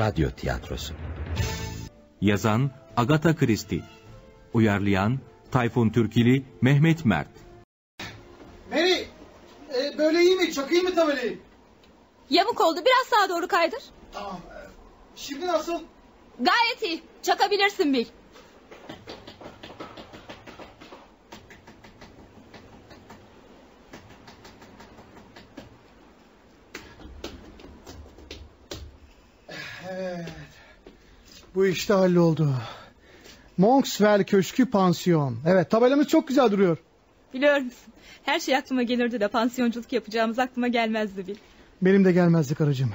radyo tiyatrosu. Yazan Agatha Christie Uyarlayan Tayfun Türkili Mehmet Mert Mary, e, böyle iyi mi? Çok iyi mi tabelayı? Yamuk oldu biraz sağa doğru kaydır. Tamam. e, Şimdi nasıl? Gayet iyi. Çakabilirsin Bil. Evet. Bu işte halloldu. Monkswell Köşkü Pansiyon. Evet tabelamız çok güzel duruyor. Biliyor musun? Her şey aklıma gelirdi de pansiyonculuk yapacağımız aklıma gelmezdi Bil. Benim de gelmezdi karıcığım.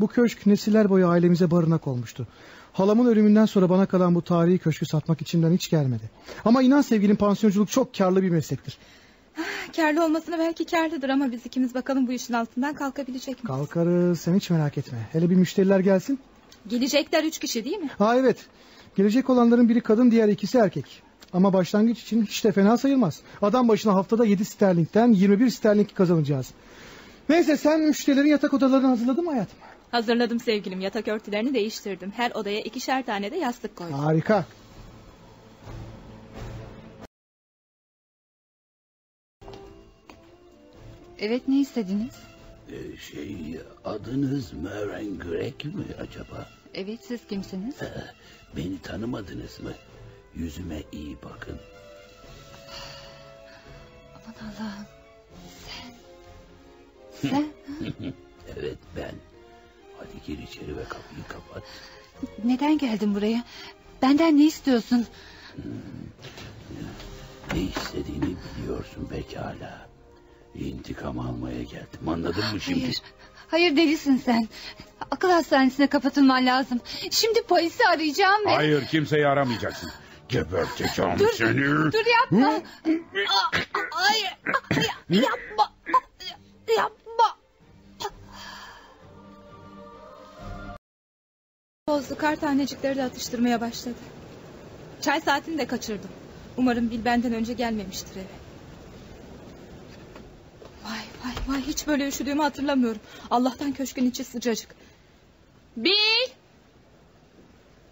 Bu köşk nesiller boyu ailemize barınak olmuştu. Halamın ölümünden sonra bana kalan bu tarihi köşkü satmak içimden hiç gelmedi. Ama inan sevgilim pansiyonculuk çok karlı bir meslektir. Karlı olmasına belki karlıdır ama biz ikimiz bakalım bu işin altından kalkabilecek miyiz? Kalkarız sen hiç merak etme. Hele bir müşteriler gelsin. Gelecekler üç kişi değil mi? Ha evet. Gelecek olanların biri kadın diğer ikisi erkek. Ama başlangıç için hiç de fena sayılmaz. Adam başına haftada 7 sterlinkten 21 sterlink kazanacağız. Neyse sen müşterilerin yatak odalarını hazırladın mı hayatım? Hazırladım sevgilim yatak örtülerini değiştirdim. Her odaya ikişer tane de yastık koydum. Harika. Evet ne istediniz? Ee, Şey adınız Meren Grek mi acaba? Evet siz kimsiniz? Ee, Beni tanımadınız mı? Yüzüme iyi bakın. Aman Allah'ım. Sen. Sen. Evet ben. Hadi gir içeri ve kapıyı kapat. Neden geldin buraya? Benden ne istiyorsun? Ne istediğini biliyorsun pekala. İntikam almaya geldim anladın mı şimdi? Hayır. Hayır delisin sen. Akıl hastanesine kapatılman lazım. Şimdi polisi arayacağım ve... Hayır kimseyi aramayacaksın. Geberteceğim Dur, seni. dur yapma. Hayır. Ya- Yapma. Yapma. Bozdu kar tanecikleri de atıştırmaya başladı. Çay saatini de kaçırdım. Umarım Bil benden önce gelmemiştir eve. Vay vay hiç böyle üşüdüğümü hatırlamıyorum. Allah'tan köşkün içi sıcacık. Bil!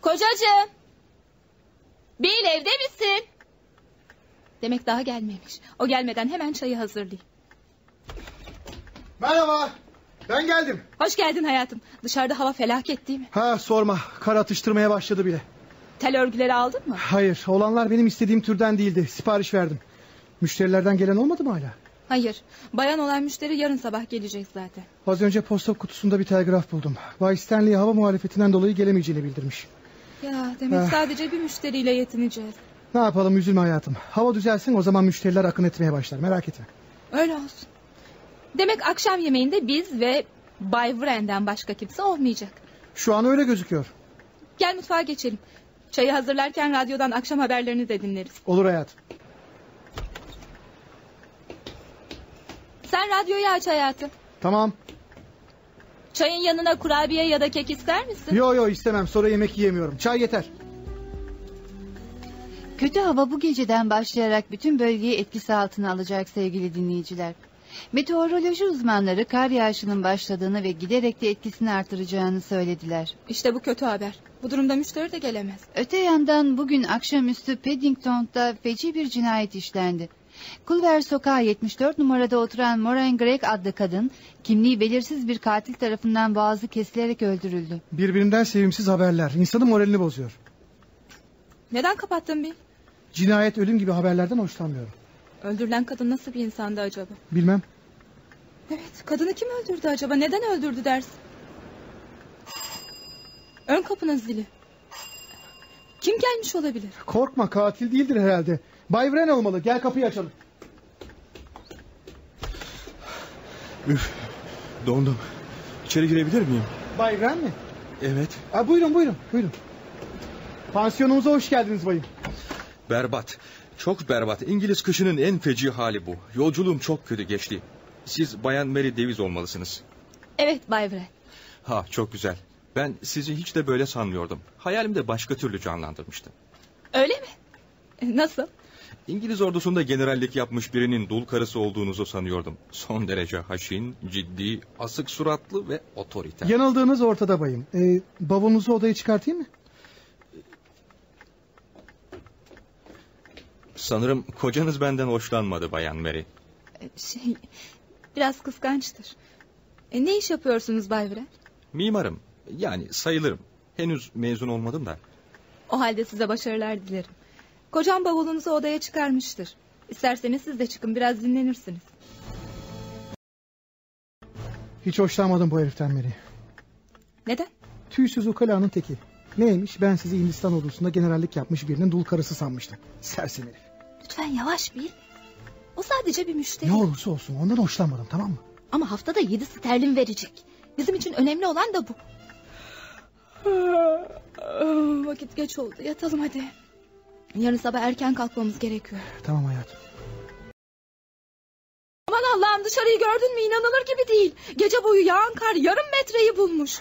Kocacığım! Bil evde misin? Demek daha gelmemiş. O gelmeden hemen çayı hazırlayayım. Merhaba. Ben geldim. Hoş geldin hayatım. Dışarıda hava felaket değil mi? Ha sorma. Kar atıştırmaya başladı bile. Tel örgüleri aldın mı? Hayır olanlar benim istediğim türden değildi. Sipariş verdim. Müşterilerden gelen olmadı mı hala? Hayır. Bayan olan müşteri yarın sabah gelecek zaten. Az önce posta kutusunda bir telgraf buldum. Bay Stanley hava muhalefetinden dolayı gelemeyeceğini bildirmiş. Ya demek Ah. sadece bir müşteriyle yetineceğiz. Ne yapalım üzülme hayatım. Hava düzelsin o zaman müşteriler akın etmeye başlar. Merak etme. Öyle olsun. Demek akşam yemeğinde biz ve Bay Wren'den başka kimse olmayacak. Şu an öyle gözüküyor. Gel mutfağa geçelim. Çayı hazırlarken radyodan akşam haberlerini de dinleriz. Olur hayatım. Sen radyoyu aç hayatım. Tamam. Çayın yanına kurabiye ya da kek ister misin? Yo yo istemem sonra yemek yiyemiyorum. Çay yeter. Kötü hava bu geceden başlayarak bütün bölgeyi etkisi altına alacak sevgili dinleyiciler. Meteoroloji uzmanları kar yağışının başladığını ve giderek de etkisini artıracağını söylediler. İşte bu kötü haber. Bu durumda müşteri de gelemez. Öte yandan bugün akşamüstü Paddington'da feci bir cinayet işlendi. Culver Sokağı 74 numarada oturan Maureen Gregg adlı kadın kimliği belirsiz bir katil tarafından boğazı kesilerek öldürüldü. Birbirinden sevimsiz haberler. İnsanın moralini bozuyor. Neden kapattın bir? Cinayet ölüm gibi haberlerden hoşlanmıyorum. Öldürülen kadın nasıl bir insandı acaba? Bilmem. Evet kadını kim öldürdü acaba? Neden öldürdü dersin? Ön kapının zili. Kim gelmiş olabilir? Korkma katil değildir herhalde. Bay Wren olmalı. Gel kapıyı açalım. Üf, dondum. İçeri girebilir miyim? Bay Wren mi? Evet. Ha, buyurun buyurun buyurun. Pansiyonumuza hoş geldiniz bayım. Berbat. Çok berbat. İngiliz kışının en feci hali bu. Yolculuğum çok kötü geçti. Siz Bayan Mary Davies olmalısınız. Evet Bay Wren. Ha çok güzel. Ben sizi hiç de böyle sanmıyordum. Hayalimde başka türlü canlandırmıştım. Öyle mi? Nasıl? İngiliz ordusunda generallik yapmış birinin dul karısı olduğunuzu sanıyordum. Son derece haşin, ciddi, asık suratlı ve otoriter. Yanıldığınız ortada bayım. Ee, bavulunuzu odaya çıkartayım mı? Sanırım kocanız benden hoşlanmadı Bayan Mary. E, Şey, biraz kıskançtır. E, ne iş yapıyorsunuz Bay Viren? Mimarım, yani sayılırım. Henüz mezun olmadım da. O halde size başarılar dilerim. Kocam bavulunuzu odaya çıkarmıştır. İsterseniz siz de çıkın biraz dinlenirsiniz. Hiç hoşlanmadım bu heriften Mary. Neden? Tüysüz ukalanın teki. Neymiş ben sizi Hindistan ordusunda generallik yapmış birinin dul karısı sanmıştım. Sersem herif. Lütfen yavaş bil. O sadece bir müşteri. Ne olursa olsun ondan hoşlanmadım tamam mı? Ama haftada yedi sterlin verecek. Bizim için önemli olan da bu. Vakit geç oldu. Yatalım hadi. Yarın sabah erken kalkmamız gerekiyor. Tamam hayatım. Aman Allah'ım dışarıyı gördün mü inanılır gibi değil. Gece boyu yağan kar yarım metreyi bulmuş.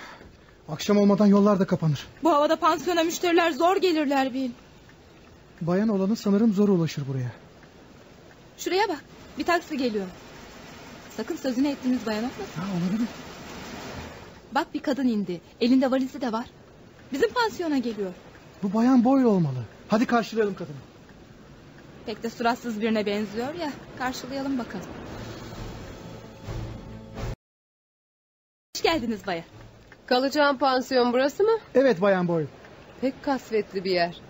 Akşam olmadan yollar da kapanır. Bu havada pansiyona müşteriler zor gelirler bil. Bayan olanı sanırım zor ulaşır buraya. Şuraya bak bir taksi geliyor. Sakın sözünü ettiğiniz bayan olmasın. Ha, olabilir. Bak bir kadın indi. Elinde valizi de var. Bizim pansiyona geliyor. Bu bayan Boyle olmalı. Hadi karşılayalım kadını. Pek de suratsız birine benziyor ya. Karşılayalım bakalım. Hoş geldiniz baya. Kalacağım pansiyon burası mı? Evet bayan Boyle. Pek kasvetli bir yer.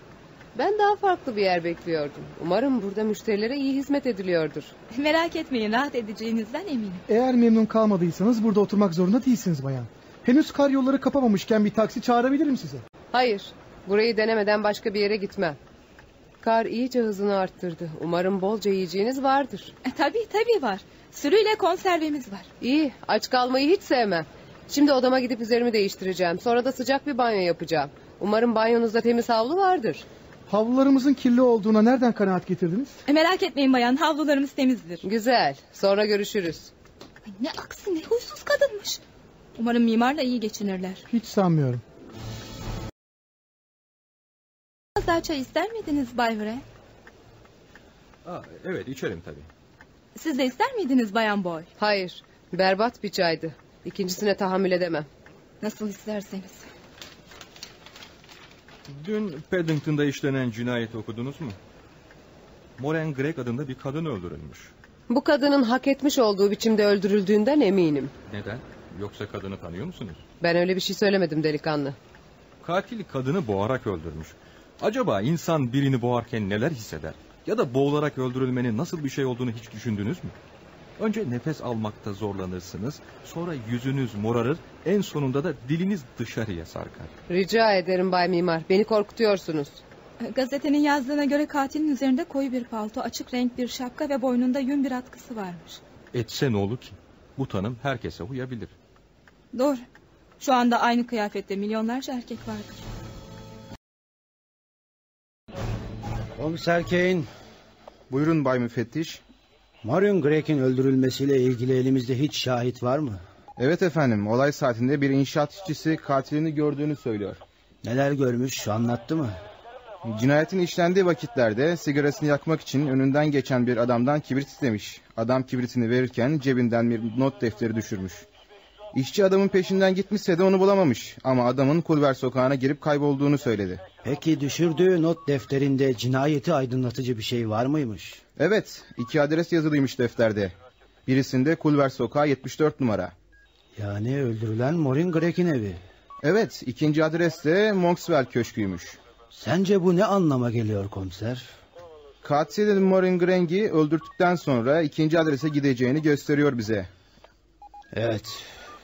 Ben daha farklı bir yer bekliyordum. Umarım burada müşterilere iyi hizmet ediliyordur. Merak etmeyin rahat edeceğinizden eminim. Eğer memnun kalmadıysanız burada oturmak zorunda değilsiniz bayan. Henüz kar yolları kapamamışken bir taksi çağırabilirim size. Hayır, burayı denemeden başka bir yere gitmem. Kar iyice hızını arttırdı. Umarım bolca yiyeceğiniz vardır. E, tabii tabii var. Sürüyle konservemiz var. İyi, aç kalmayı hiç sevmem. Şimdi odama gidip üzerimi değiştireceğim. Sonra da sıcak bir banyo yapacağım. Umarım banyonuzda temiz havlu vardır. Havlularımızın kirli olduğuna nereden kanaat getirdiniz? E, merak etmeyin bayan havlularımız temizdir. Güzel, sonra görüşürüz. Ay, ne aksi ne huysuz kadınmış. Umarım mimarla iyi geçinirler. Hiç sanmıyorum. Daha çay ister miydiniz Bay Hure? Aa, evet içerim tabii. Siz de ister miydiniz Bayan Boy? Hayır, berbat bir çaydı. İkincisine tahammül edemem. Nasıl isterseniz. Dün Paddington'da işlenen cinayeti okudunuz mu? Moren Gregg adında bir kadın öldürülmüş. Bu kadının hak etmiş olduğu biçimde öldürüldüğünden eminim. Neden? Yoksa kadını tanıyor musunuz? Ben öyle bir şey söylemedim delikanlı. Katil kadını boğarak öldürmüş. Acaba insan birini boğarken neler hisseder? Ya da boğularak öldürülmenin nasıl bir şey olduğunu hiç düşündünüz mü? Önce nefes almakta zorlanırsınız, sonra yüzünüz morarır, en sonunda da diliniz dışarıya sarkar. Rica ederim Bay Mimar, beni korkutuyorsunuz. Gazetenin yazdığına göre katilin üzerinde koyu bir palto, açık renk bir şapka ve boynunda yün bir atkısı varmış. Etse ne olur ki? Bu tanım herkese uyabilir. Doğru. Şu anda aynı kıyafette milyonlarca erkek vardır. Komiser Kane, Buyurun Bay Müfettiş. Marion Gregg'in öldürülmesiyle ilgili elimizde hiç şahit var mı? Evet efendim olay saatinde bir inşaat işçisi katilini gördüğünü söylüyor. Neler görmüş anlattı mı? Cinayetin işlendiği vakitlerde sigarasını yakmak için önünden geçen bir adamdan kibrit istemiş. Adam kibritini verirken cebinden bir not defteri düşürmüş. İşçi adamın peşinden gitmişse de onu bulamamış. Ama adamın Kulver sokağına girip kaybolduğunu söyledi. Peki düşürdüğü not defterinde cinayeti aydınlatıcı bir şey var mıymış? Evet iki adres yazılıymış defterde. Birisinde Kulver sokağı 74 numara. Yani öldürülen Maureen Gregg'in evi. Evet ikinci adres de Monkswell köşküymüş. Sence bu ne anlama geliyor komiser? Katil Maureen Gregg'i öldürdükten sonra ikinci adrese gideceğini gösteriyor bize. Evet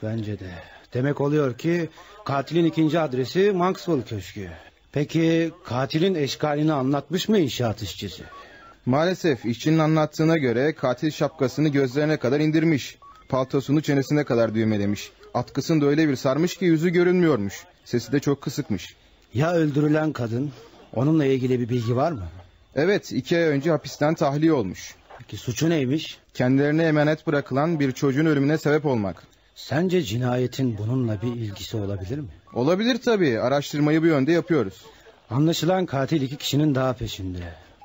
bence de. Demek oluyor ki katilin ikinci adresi Monkswell Köşkü. Peki katilin eşkalini anlatmış mı inşaat işçisi? Maalesef işçinin anlattığına göre katil şapkasını gözlerine kadar indirmiş. Paltosunu çenesine kadar düğmelemiş. Atkısını da öyle bir sarmış ki yüzü görünmüyormuş. Sesi de çok kısıkmış. Ya öldürülen kadın? Onunla ilgili bir bilgi var mı? Evet iki ay önce hapisten tahliye olmuş. Peki suçu neymiş? Kendilerine emanet bırakılan bir çocuğun ölümüne sebep olmak. Sence cinayetin bununla bir ilgisi olabilir mi? Olabilir tabii. Araştırmayı bu yönde yapıyoruz. Anlaşılan katil iki kişinin daha peşinde.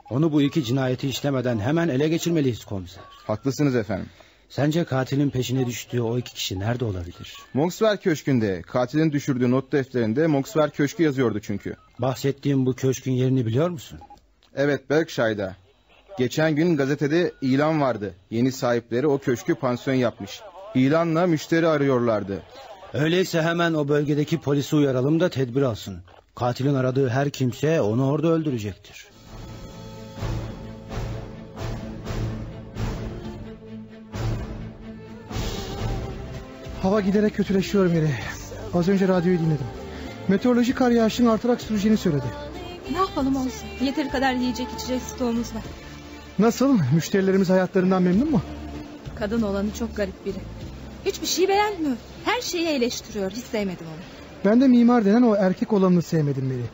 Onu bu iki cinayeti işlemeden hemen ele geçirmeliyiz komiser. Haklısınız efendim. Sence katilin peşine düştüğü o iki kişi nerede olabilir? Monkswell Köşkü'nde katilin düşürdüğü not defterinde Monkswell Köşkü yazıyordu çünkü. Bahsettiğim bu köşkün yerini biliyor musun? Evet Berkshire'da. Geçen gün gazetede ilan vardı. Yeni sahipleri o köşkü pansiyon yapmış. İlanla müşteri arıyorlardı. Öyleyse hemen o bölgedeki polisi uyaralım da tedbir alsın. Katilin aradığı her kimse onu orada öldürecektir. Hava giderek kötüleşiyor Mary. Az önce radyoyu dinledim. Meteoroloji kar yağışının artarak süreceğini söyledi. Ne yapalım olsun. Yeteri kadar yiyecek içecek stoğumuz var. Nasıl? Müşterilerimiz hayatlarından memnun mu? Kadın olanı çok garip biri. Hiçbir şey beğenmiyor. Her şeyi eleştiriyor. Hiç sevmedim onu. Ben de mimar denen o erkek olanını sevmedim Mary.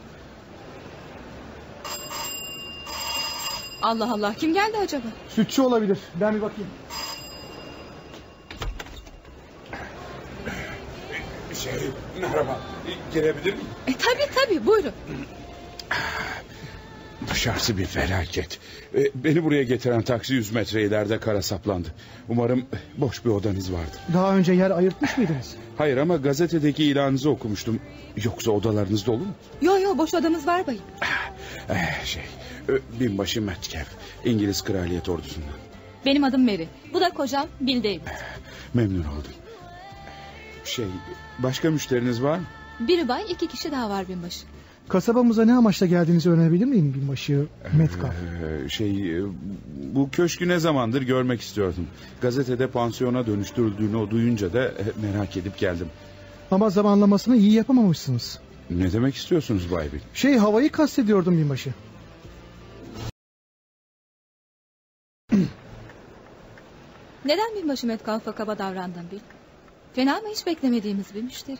Allah Allah kim geldi acaba? Sütçü olabilir. Ben bir bakayım. Şey, merhaba. Girebilir miyim? E tabi tabi buyurun. Dışarısı bir felaket. Ee, Beni buraya getiren taksi 100 metre ileride kara saplandı. Umarım boş bir odanız vardır. Daha önce yer ayırtmış mıydınız? Hayır ama gazetedeki ilanınızı okumuştum. Yoksa odalarınız dolu mu? Yo yo boş odamız var bayım. Eh, şey, ö, binbaşı Metcalf. İngiliz kraliyet ordusundan. Benim adım Mary. Bu da kocam Bill Davis. Memnun oldum. Şey, başka müşteriniz var mı? Biri bay iki kişi daha var binbaşı. Kasabamıza ne amaçla geldiğinizi öğrenebilir miyim binbaşı Metcalf? Ee, şey, e, bu köşkü ne zamandır görmek istiyordum. Gazetede pansiyona dönüştürüldüğünü o duyunca da merak edip geldim. Ama zamanlamasını iyi yapamamışsınız. Ne demek istiyorsunuz Bay Bill? Şey havayı kastediyordum binbaşı. Neden binbaşı Metcalf'a kaba davrandın Bill? Fena mı hiç beklemediğimiz bir müşteri?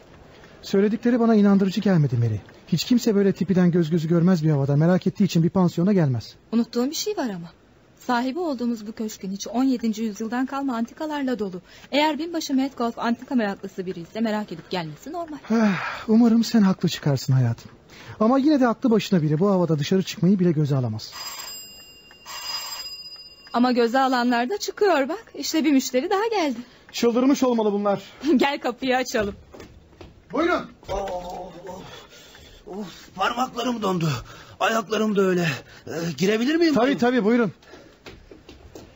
Söyledikleri bana inandırıcı gelmedi Mary. Hiç kimse böyle tipiden göz gözü görmez bir havada. Merak ettiği için bir pansiyona gelmez. Unuttuğum bir şey var ama. Sahibi olduğumuz bu köşkün içi 17. yüzyıldan kalma antikalarla dolu. Eğer binbaşı Metcalf antika meraklısı biri ise merak edip gelmesi normal. Ah, Umarım sen haklı çıkarsın hayatım. Ama yine de aklı başına biri bu havada dışarı çıkmayı bile göze alamaz. Ama göze alanlar da çıkıyor bak. İşte bir müşteri daha geldi. Çıldırmış olmalı bunlar. Gel kapıyı açalım. Buyurun. Of, parmaklarım dondu. Ayaklarım da öyle. Ee, girebilir miyim? Tabii tabii buyurun.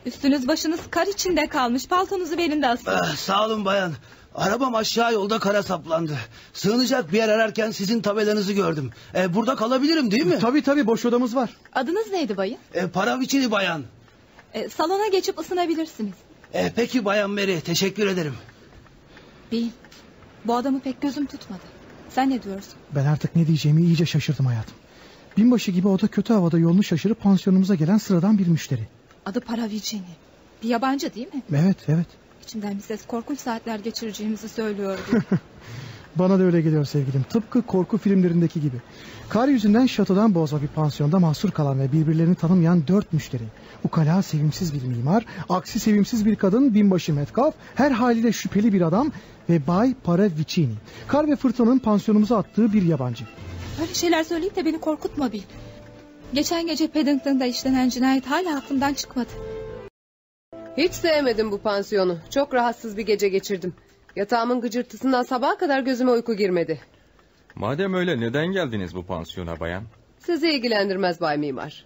Üstünüz başınız kar içinde kalmış. Paltonuzu verin de asın. Ah, sağ olun bayan. Arabam aşağı yolda kara saplandı. Sığınacak bir yer ararken sizin tabelanızı gördüm. Ee, burada kalabilirim değil mi? Tabii tabii boş odamız var. Adınız neydi bayım? Ee, para biçili bayan. E, salona geçip ısınabilirsiniz. Ee, peki bayan Mary teşekkür ederim. Bey, bu adamı pek gözüm tutmadı. Sen ne diyorsun? Ben artık ne diyeceğimi iyice şaşırdım hayatım. Binbaşı gibi o da kötü havada yolunu şaşırıp pansiyonumuza gelen sıradan bir müşteri. Adı Paravicini. Bir yabancı değil mi? Evet evet. İçimden bir ses korkunç saatler geçireceğimizi söylüyordu. Bana da öyle geliyor sevgilim. Tıpkı korku filmlerindeki gibi. Kar yüzünden şatodan bozma bir pansiyonda mahsur kalan ve birbirlerini tanımayan dört müşteri. Ukala sevimsiz bir mimar, aksi sevimsiz bir kadın, binbaşı Metcalf, her haliyle şüpheli bir adam ve Bay Paravicini. Kar ve fırtınanın pansiyonumuza attığı bir yabancı. Öyle şeyler söyleyip de beni korkutma Bill. Geçen gece Paddington'da işlenen cinayet hala aklımdan çıkmadı. Hiç sevmedim bu pansiyonu. Çok rahatsız bir gece geçirdim. Yatağımın gıcırtısından sabaha kadar gözüme uyku girmedi. Madem öyle neden geldiniz bu pansiyona bayan? Sizi ilgilendirmez Bay Mimar.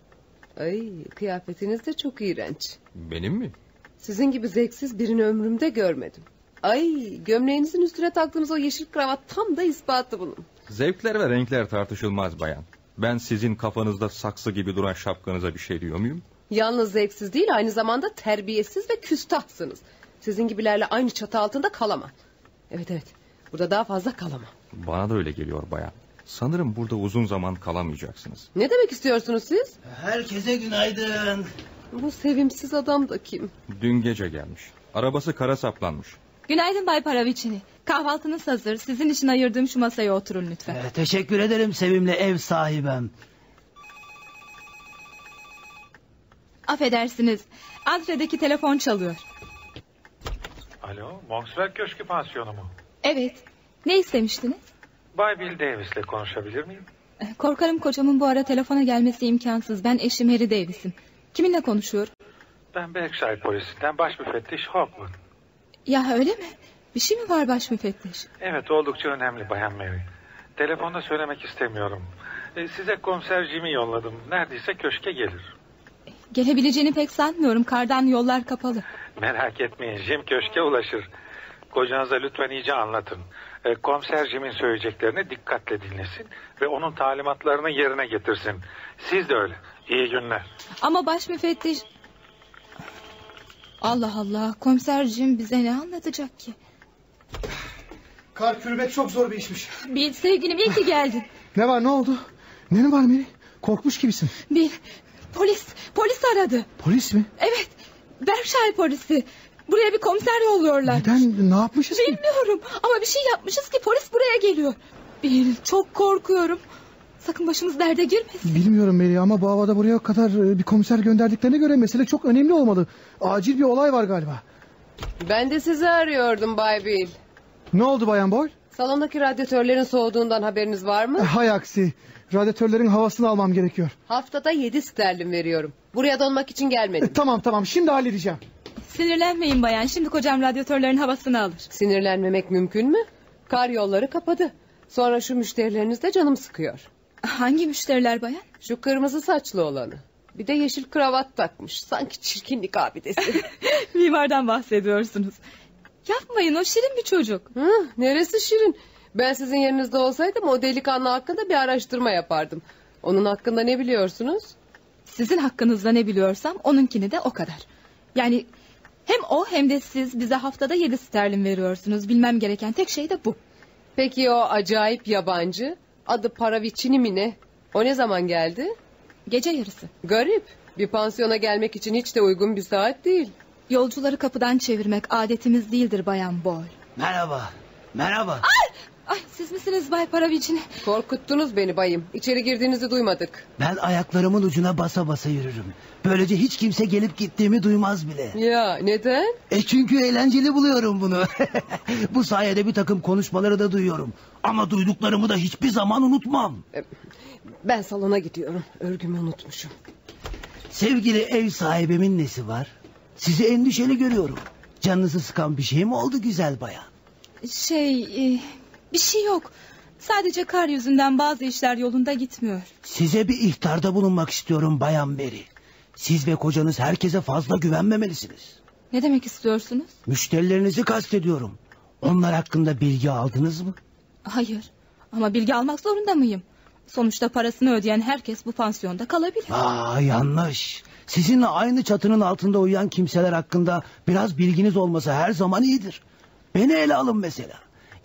Ay kıyafetiniz de çok iğrenç. Benim mi? Sizin gibi zevksiz birini ömrümde görmedim. Ay gömleğinizin üstüne taktığınız o yeşil kravat tam da ispatı bunun. Zevkler ve renkler tartışılmaz bayan. Ben sizin kafanızda saksı gibi duran şapkanıza bir şey diyor muyum? Yalnız zevksiz değil aynı zamanda terbiyesiz ve küstahsınız. Sizin gibilerle aynı çatı altında kalamam. Evet evet burada daha fazla kalamam. Bana da öyle geliyor bayan. Sanırım burada uzun zaman kalamayacaksınız. Ne demek istiyorsunuz siz? Herkese günaydın. Bu sevimsiz adam da kim? Dün gece gelmiş. Arabası kara saplanmış. Günaydın Bay Paravicini. Kahvaltınız hazır. Sizin için ayırdığım şu masaya oturun lütfen. Ee, teşekkür ederim sevimli ev sahibem. Affedersiniz. Antredeki telefon çalıyor. Alo, Monkswell Köşkü Pansiyonu mu? Evet. Ne istemiştiniz? Bay Bill Davis'le konuşabilir miyim? Korkarım kocamın bu ara telefona gelmesi imkansız. Ben eşim Harry Davis'im. Kiminle konuşuyorum? Ben Berkshire polisinden baş müfettiş Hopwood. Ya öyle mi? Bir şey mi var baş müfettiş? Evet oldukça önemli Bayan Mary. Telefonda söylemek istemiyorum. E, size komiser Jim'i yolladım. Neredeyse köşke gelir. Gelebileceğini pek sanmıyorum. Kardan yollar kapalı. Merak etmeyin Jim köşke ulaşır. Kocanıza lütfen iyice anlatın. E, komiser Jim'in söyleyeceklerini dikkatle dinlesin ve onun talimatlarını yerine getirsin. Siz de öyle. İyi günler. Ama baş müfettiş... Allah Allah komiserciğim bize ne anlatacak ki? Kar kürmek çok zor bir işmiş. Bil sevgilim iyi ki geldin. Ne var ne oldu? Ne var Mary? Korkmuş gibisin. Bil polis polis aradı. Polis mi? Evet Berkshire polisi. Buraya bir komiser yolluyorlar. Neden? Ne yapmışız ki? Bilmiyorum ama bir şey yapmışız ki polis buraya geliyor. Bil çok korkuyorum. Sakın başımız derde girmesin. Bilmiyorum Mary ama bu havada buraya kadar e, bir komiser gönderdiklerine göre mesele çok önemli olmalı. Acil bir olay var galiba. Ben de sizi arıyordum Bay Bill. Ne oldu Bayan Boy? Salondaki radyatörlerin soğuduğundan haberiniz var mı? Hay aksi. Radyatörlerin havasını almam gerekiyor. Haftada yedi sterlin veriyorum. Buraya donmak için gelmedim. E, tamam tamam şimdi halledeceğim. Sinirlenmeyin bayan. Şimdi kocam radyatörlerin havasını alır. Sinirlenmemek mümkün mü? Kar yolları kapadı. Sonra şu müşterileriniz de canım sıkıyor. Hangi müşteriler bayan? Şu kırmızı saçlı olanı. Bir de yeşil kravat takmış. Sanki çirkinlik abidesi. Mimardan bahsediyorsunuz. Yapmayın o şirin bir çocuk. Hı, neresi şirin? Ben sizin yerinizde olsaydım o delikanlı hakkında bir araştırma yapardım. Onun hakkında ne biliyorsunuz? Sizin hakkınızda ne biliyorsam onunkini de o kadar. Yani hem o hem de siz bize haftada yedi sterlin veriyorsunuz. Bilmem gereken tek şey de bu. Peki o acayip yabancı adı Paravicini mi ne? O ne zaman geldi? Gece yarısı. Garip. Bir pansiyona gelmek için hiç de uygun bir saat değil. Yolcuları kapıdan çevirmek adetimiz değildir bayan Boy. Merhaba. Merhaba. Ay! Ay siz misiniz Bay Paravicini? Korkuttunuz beni bayım. İçeri girdiğinizi duymadık. Ben ayaklarımın ucuna basa basa yürürüm. Böylece hiç kimse gelip gittiğimi duymaz bile. Ya neden? E çünkü eğlenceli buluyorum bunu. Bu sayede bir takım konuşmaları da duyuyorum. Ama duyduklarımı da hiçbir zaman unutmam. Ben salona gidiyorum. Örgümü unutmuşum. Sevgili ev sahibimin nesi var? Sizi endişeli görüyorum. Canınızı sıkan bir şey mi oldu güzel bayan? Şey e, bir şey yok. Sadece kar yüzünden bazı işler yolunda gitmiyor. Size bir ihtarda bulunmak istiyorum bayan Mary. Siz ve kocanız herkese fazla güvenmemelisiniz. Ne demek istiyorsunuz? Müşterilerinizi kastediyorum. Onlar hakkında bilgi aldınız mı? Hayır ama bilgi almak zorunda mıyım? Sonuçta parasını ödeyen herkes bu pansiyonda kalabilir. Aa yanlış. Sizinle aynı çatının altında uyuyan kimseler hakkında biraz bilginiz olması her zaman iyidir. Beni ele alın mesela.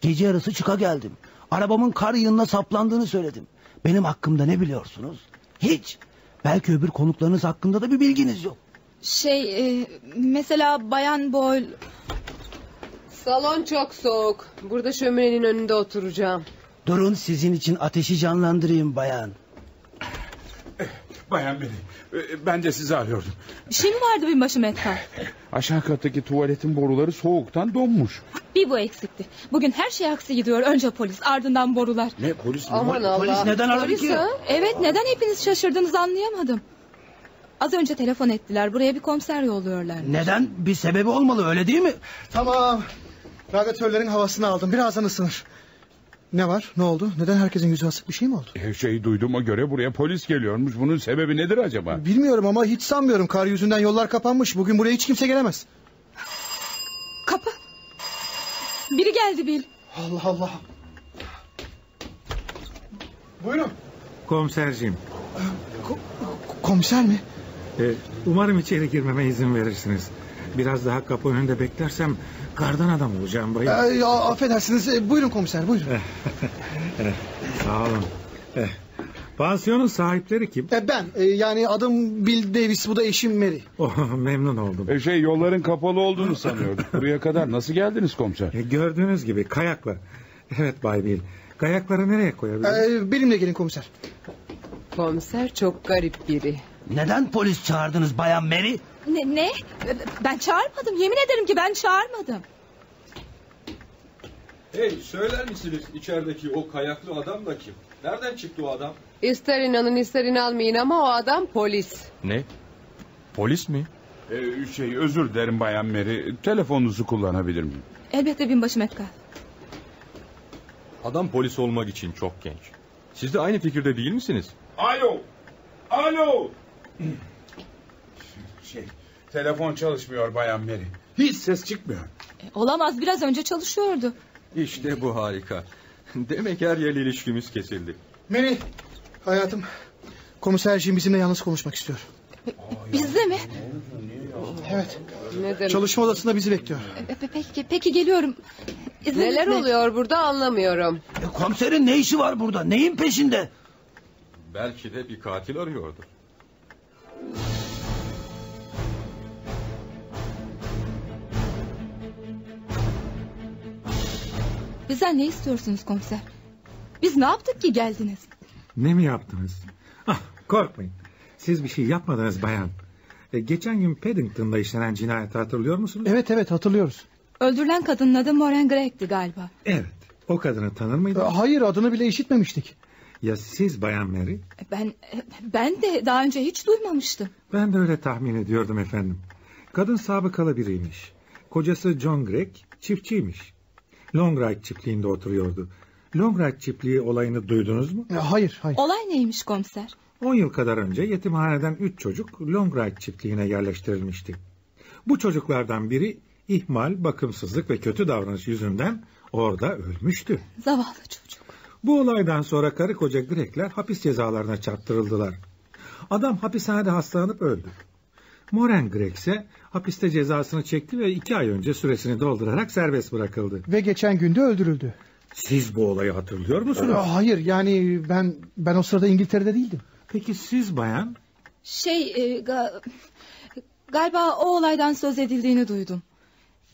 Gece yarısı çıka geldim. Arabamın kar yığınına saplandığını söyledim. Benim hakkımda ne biliyorsunuz? Hiç. Belki öbür konuklarınız hakkında da bir bilginiz yok. Şey e, mesela Bayan Boyle... Salon çok soğuk. Burada şöminenin önünde oturacağım. Durun sizin için ateşi canlandırayım bayan. Bayan e, ben de sizi arıyordum. Bir şey mi vardı binbaşı Metcalf? Aşağı kattaki tuvaletin boruları soğuktan donmuş. Bir bu eksikti. Bugün her şey aksi gidiyor. Önce polis ardından borular. Ne polis mi? Aman Allah. Polis neden aradı ki? ha? Evet neden hepiniz şaşırdınız anlayamadım. Az önce telefon ettiler. Buraya bir komiser yolluyorlar. Neden? Bir sebebi olmalı öyle değil mi? Tamam. Radyatörlerin havasını aldım. Birazdan ısınır. Ne var? Ne oldu? Neden herkesin yüzü asık bir şey mi oldu? Şey duyduğuma göre buraya polis geliyormuş. Bunun sebebi nedir acaba? Bilmiyorum ama hiç sanmıyorum. Kar yüzünden yollar kapanmış. Bugün buraya hiç kimse gelemez. Kapı. Biri geldi Bil. Allah Allah. Buyurun. Komiserciğim, Ko- komiser mi? e, umarım içeri girmeme izin verirsiniz. Biraz daha kapı önünde beklersem kardan adam olacağım bayım. Ee, affedersiniz. Ee, buyurun komiser buyurun. Eh, Sağ olun. Eh, Pansiyonun sahipleri kim? Ee, ben e, yani adım Bill Davis bu da eşim Mary. Oh, memnun oldum. E, Şey yolların kapalı olduğunu sanıyorduk. Buraya kadar nasıl geldiniz komiser? E, gördüğünüz gibi kayakla. Evet Bay Bill. Kayakları nereye koyabiliriz? Ee, benimle gelin komiser. Komiser çok garip biri. Neden polis çağırdınız bayan Mary? Ne, ne? Ben çağırmadım. Yemin ederim ki ben çağırmadım. Hey söyler misiniz içerideki o kayaklı adam da kim? Nereden çıktı o adam? İster inanın ister inanmayın ama o adam polis. Ne? Polis mi? Ee, şey özür dilerim Bayan Mary. Telefonunuzu kullanabilir miyim? Elbette binbaşı Metcalf. Adam polis olmak için çok genç. Siz de aynı fikirde değil misiniz? Alo. Alo. Şey telefon çalışmıyor Bayan Mary. Hiç ses çıkmıyor. E, olamaz biraz önce çalışıyordu. İşte bu harika. Demek her yerle ilişkimiz kesildi. Mary hayatım komiser Jim bizimle yalnız konuşmak istiyor. Bizde mi? Evet. Ne demek? Çalışma odasında bizi bekliyor. E, pe- Peki, peki geliyorum. İzninizle. Neler oluyor burada anlamıyorum. E, komiserin ne işi var burada? Neyin peşinde? Belki de bir katil arıyordur. Bizden ne istiyorsunuz komiser? Biz ne yaptık ki geldiniz? Ne mi yaptınız? Ah korkmayın. Siz bir şey yapmadınız bayan. E, geçen gün Paddington'da işlenen cinayeti hatırlıyor musunuz? Evet evet hatırlıyoruz. Öldürülen kadının adı Moran Greg'ti galiba. Evet. O kadını tanır mıydınız? Hayır adını bile işitmemiştik. Ya siz bayan Mary? E, Ben e, ben de daha önce hiç duymamıştım. Ben de öyle tahmin ediyordum efendim. Kadın sabıkalı biriymiş. Kocası John Gregg çiftçiymiş. Longright çiftliğinde oturuyordu. Longright çiftliği olayını duydunuz mu? Hayır hayır. Olay neymiş komiser? 10 yıl kadar önce yetimhaneden 3 çocuk Longright çiftliğine yerleştirilmişti. Bu çocuklardan biri ihmal, bakımsızlık ve kötü davranış yüzünden orada ölmüştü. Zavallı çocuk. Bu olaydan sonra karı koca Grekler hapis cezalarına çarptırıldılar. Adam hapishanede hastalanıp öldü. Moren Grek ise hapiste cezasını çekti ve iki ay önce süresini doldurarak serbest bırakıldı. Ve geçen günde öldürüldü. Siz bu olayı hatırlıyor Ee, musunuz? Hayır yani ben ben o sırada İngiltere'de değildim. Peki siz bayan? Şey e, ga- galiba o olaydan söz edildiğini duydum.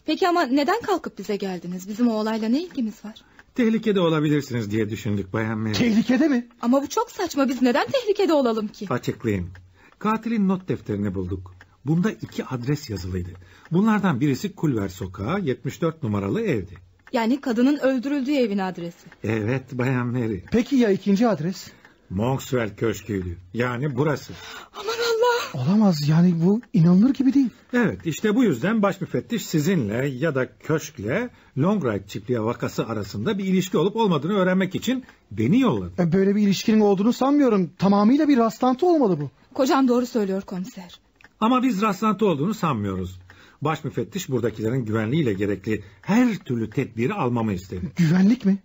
Peki ama neden kalkıp bize geldiniz? Bizim o olayla ne ilgimiz var? Tehlikede olabilirsiniz diye düşündük bayan Mary. Tehlikede mi? Ama bu çok saçma. Biz neden tehlikede olalım ki? Açıklayayım. Katilin not defterini bulduk. Bunda iki adres yazılıydı. Bunlardan birisi Kulver Sokağı 74 numaralı evdi. Yani kadının öldürüldüğü evin adresi. Evet bayan Mary. Peki ya ikinci adres? Monkswell Köşkü'ydü. Yani burası. Aman Allah. Olamaz yani bu inanılır gibi değil. Evet işte bu yüzden baş müfettiş sizinle ya da köşkle Longright çiftliği vakası arasında bir ilişki olup olmadığını öğrenmek için beni yolladı. Ee, Böyle bir ilişkinin olduğunu sanmıyorum. Tamamıyla bir rastlantı olmalı bu. Kocam doğru söylüyor komiser. Ama biz rastlantı olduğunu sanmıyoruz. Baş müfettiş buradakilerin güvenliğiyle gerekli her türlü tedbiri almamı istedi. Güvenlik mi?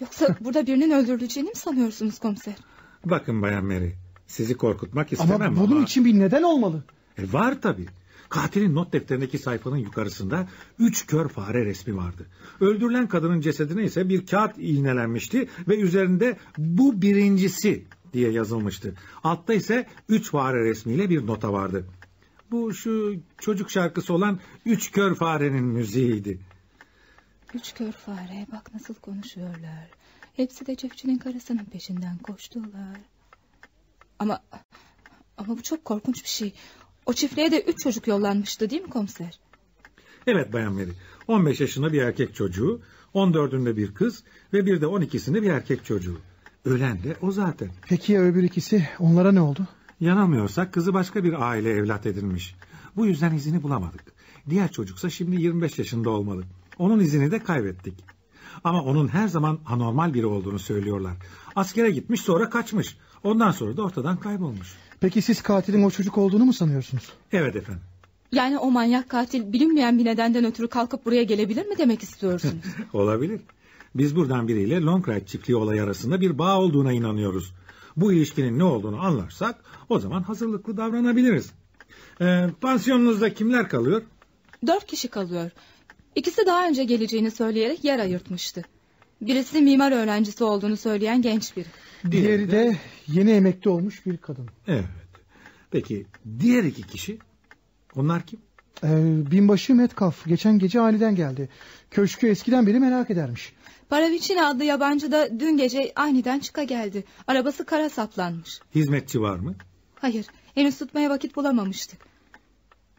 Yoksa burada birinin öldürüleceğini mi sanıyorsunuz komiser? Bakın Bayan Mary, sizi korkutmak istemem Ama ama... bunun için bir neden olmalı. E, var tabii. Katilin not defterindeki sayfanın yukarısında üç kör fare resmi vardı. Öldürülen kadının cesedine ise bir kağıt iğnelenmişti ve üzerinde bu birincisi diye yazılmıştı. Altta ise üç fare resmiyle bir nota vardı. Bu şu çocuk şarkısı olan Üç Kör Fare'nin müziğiydi. Üç kör fare bak nasıl konuşuyorlar. Hepsi de çiftçinin karısının peşinden koştular. Ama ama bu çok korkunç bir şey. O çiftliğe de üç çocuk yollanmıştı değil mi komiser? Evet Bayan Mary. 15 yaşında bir erkek çocuğu, 14'ünde bir kız ve bir de 12'sinde bir erkek çocuğu. Ölen de o zaten. Peki ya öbür ikisi onlara ne oldu? Yanılmıyorsak kızı başka bir aile evlat edinmiş. Bu yüzden izini bulamadık. Diğer çocuksa şimdi 25 yaşında olmalı. Onun izini de kaybettik. Ama onun her zaman anormal biri olduğunu söylüyorlar. Askere gitmiş sonra kaçmış. Ondan sonra da ortadan kaybolmuş. Peki siz katilin o çocuk olduğunu mu sanıyorsunuz? Evet efendim. Yani o manyak katil bilinmeyen bir nedenden ötürü kalkıp buraya gelebilir mi demek istiyorsunuz? Olabilir. Biz buradan biriyle Longright çiftliği olayı arasında bir bağ olduğuna inanıyoruz. Bu ilişkinin ne olduğunu anlarsak o zaman hazırlıklı davranabiliriz. Ee, pansiyonunuzda kimler kalıyor? Dört kişi kalıyor. İkisi daha önce geleceğini söyleyerek yer ayırtmıştı. Birisi mimar öğrencisi olduğunu söyleyen genç biri. Diğeri de yeni emekli olmuş bir kadın. Evet. Peki diğer iki kişi? Onlar kim? Ee, binbaşı Metcalf geçen gece aniden geldi. Köşkü eskiden beri merak edermiş. Paravicini adlı yabancı da dün gece aniden çıka geldi. Arabası kara saplanmış. Hizmetçi var mı? Hayır, henüz tutmaya vakit bulamamıştık.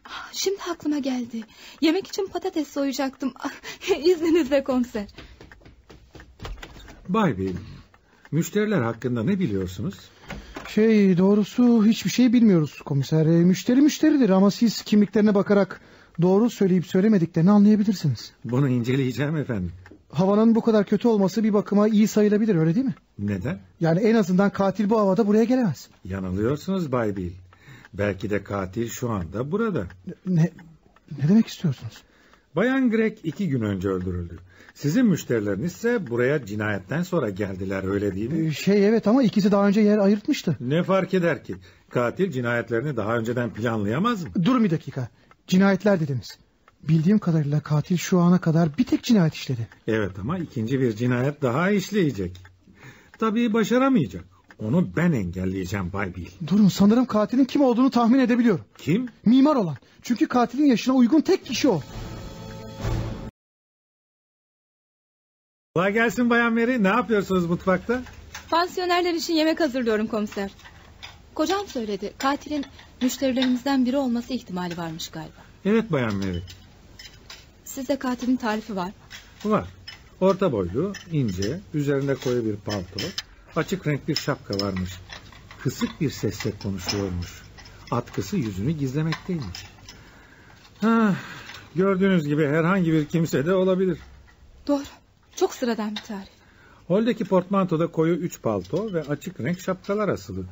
Ah, Şimdi aklıma geldi. Yemek için patates soyacaktım. Ah, İzninizle komiser. Bay Bey, Müşteriler hakkında ne biliyorsunuz? Şey doğrusu hiçbir şey bilmiyoruz komiser. E, müşteri müşteridir ama siz kimliklerine bakarak doğru söyleyip söylemediklerini anlayabilirsiniz. Bunu inceleyeceğim efendim. Havanın bu kadar kötü olması bir bakıma iyi sayılabilir öyle değil mi? Neden? Yani en azından katil bu havada buraya gelemez. Yanılıyorsunuz Bay Bill. Belki de katil şu anda burada. Ne, ne demek istiyorsunuz? Bayan Greg iki gün önce öldürüldü. Sizin müşterileriniz ise buraya cinayetten sonra geldiler öyle değil mi? Ee, Şey evet ama ikisi daha önce yer ayırtmıştı. Ne fark eder ki? Katil cinayetlerini daha önceden planlayamaz mı? Durun bir dakika. Cinayetler dediniz. Bildiğim kadarıyla katil şu ana kadar bir tek cinayet işledi. Evet ama ikinci bir cinayet daha işleyecek. Tabii başaramayacak. Onu ben engelleyeceğim Bay Bill. Durun sanırım katilin kim olduğunu tahmin edebiliyorum. Kim? Mimar olan. Çünkü katilin yaşına uygun tek kişi o. Kolay gelsin Bayan Mary. Ne yapıyorsunuz mutfakta? Pansiyonerler için yemek hazırlıyorum komiser. Kocam söyledi. Katilin müşterilerimizden biri olması ihtimali varmış galiba. Evet Bayan Mary. Sizde katilin tarifi var? Var. Orta boylu, ince, üzerinde koyu bir palto, açık renk bir şapka varmış. Kısık bir sesle konuşuyormuş. Atkısı yüzünü gizlemekteymiş. Ha, gördüğünüz gibi herhangi bir kimse de olabilir. Doğru. Çok sıradan bir tarif. Holdeki portmantoda koyu üç palto ve açık renk şapkalar asılı.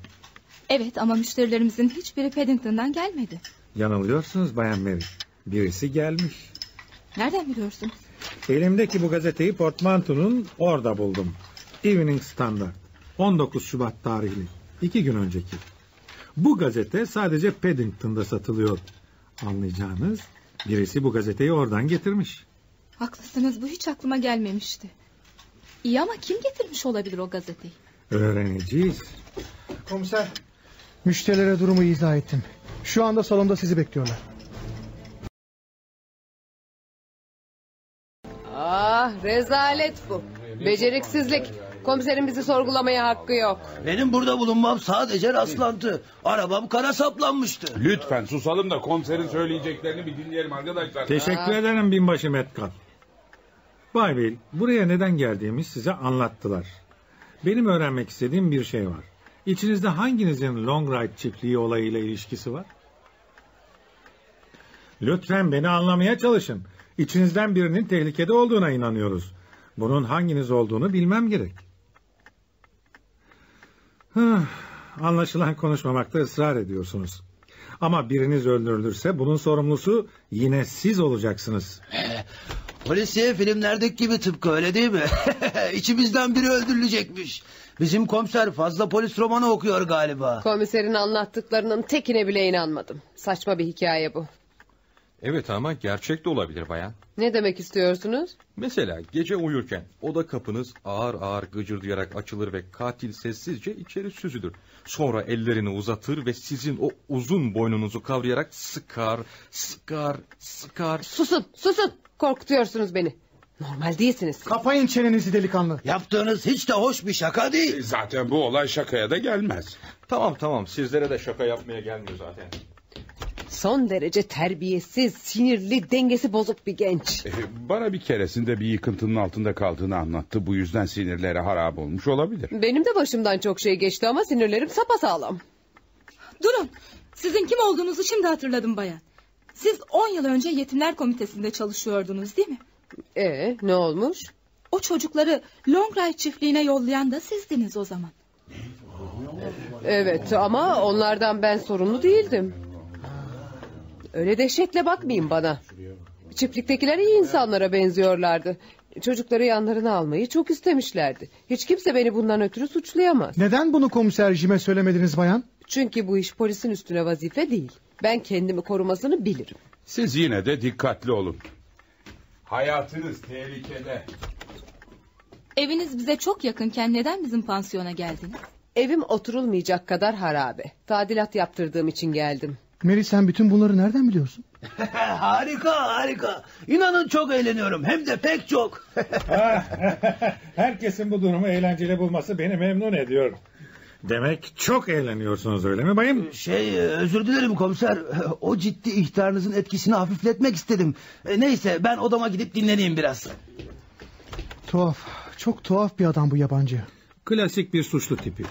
Evet ama müşterilerimizin hiçbiri Paddington'dan gelmedi. Yanılıyorsunuz Bayan Mary. Birisi gelmiş. Nereden biliyorsunuz? Elimdeki bu gazeteyi portmantonun orada buldum. Evening Standard. 19 Şubat tarihli. iki gün önceki. Bu gazete sadece Paddington'da satılıyor. Anlayacağınız birisi bu gazeteyi oradan getirmiş. Haklısınız bu hiç aklıma gelmemişti. İyi ama kim getirmiş olabilir o gazeteyi? Öğreneceğiz. Komiser. Müşterilere durumu izah ettim. Şu anda salonda sizi bekliyorlar. Rezalet bu. Beceriksizlik. Komiserin bizi sorgulamaya hakkı yok. Benim burada bulunmam sadece rastlantı. Arabam kara saplanmıştı. Lütfen susalım da komiserin söyleyeceklerini bir dinleyelim arkadaşlar. Teşekkür ederim binbaşı Metcalf. Bay Bill, buraya neden geldiğimi size anlattılar. Benim öğrenmek istediğim bir şey var. İçinizde hanginizin Long Ride çiftliği olayıyla ilişkisi var? Lütfen beni anlamaya çalışın. İçinizden birinin tehlikede olduğuna inanıyoruz. Bunun hanginiz olduğunu bilmem gerek. Hıh, anlaşılan konuşmamakta ısrar ediyorsunuz. Ama biriniz öldürülürse bunun sorumlusu yine siz olacaksınız. Polisiye filmlerdeki gibi tıpkı öyle değil mi? İçimizden biri öldürülecekmiş. Bizim komiser fazla polis romanı okuyor galiba. Komiserin anlattıklarının tekine bile inanmadım. Saçma bir hikaye bu. Evet ama gerçek de olabilir bayan. Ne demek istiyorsunuz? Mesela gece uyurken oda kapınız ağır ağır gıcırdayarak açılır ve katil sessizce içeri süzülür. Sonra ellerini uzatır ve sizin o uzun boynunuzu kavrayarak sıkar, sıkar, sıkar. Susun, susun. Korkutuyorsunuz beni. Normal değilsiniz. Kapayın çenenizi delikanlı. Yaptığınız hiç de hoş bir şaka değil. Zaten bu olay şakaya da gelmez. Tamam tamam sizlere de şaka yapmaya gelmiyor zaten. Son derece terbiyesiz, sinirli, dengesi bozuk bir genç. Ee, Bana bir keresinde bir yıkıntının altında kaldığını anlattı. Bu yüzden sinirleri harap olmuş olabilir. Benim de başımdan çok şey geçti ama sinirlerim sapasağlam. Durun. Sizin kim olduğunuzu şimdi hatırladım bayan. Siz 10 yıl önce yetimler komitesinde çalışıyordunuz değil mi? Ee, ne olmuş? O çocukları Longray çiftliğine yollayan da sizdiniz o zaman. Evet ama onlardan ben sorumlu değildim. Öyle dehşetle bakmayın bana. Çiftliktekiler iyi insanlara benziyorlardı. Çocukları yanlarına almayı çok istemişlerdi. Hiç kimse beni bundan ötürü suçlayamaz. Neden bunu komiser Jim'e söylemediniz bayan? Çünkü bu iş polisin üstüne vazife değil. Ben kendimi korumasını bilirim. Siz yine de dikkatli olun. Hayatınız tehlikede. Eviniz bize çok yakınken neden bizim pansiyona geldiniz? Evim oturulmayacak kadar harabe. Tadilat yaptırdığım için geldim. Mary sen bütün bunları nereden biliyorsun? harika harika. İnanın çok eğleniyorum. Hem de pek çok. Herkesin bu durumu eğlenceli bulması beni memnun ediyor. Demek çok eğleniyorsunuz öyle mi bayım? Şey özür dilerim komiser. O ciddi ihtarınızın etkisini hafifletmek istedim. E, Neyse ben odama gidip dinleneyim biraz. Tuhaf. Çok tuhaf bir adam bu yabancı. Klasik bir suçlu tipi.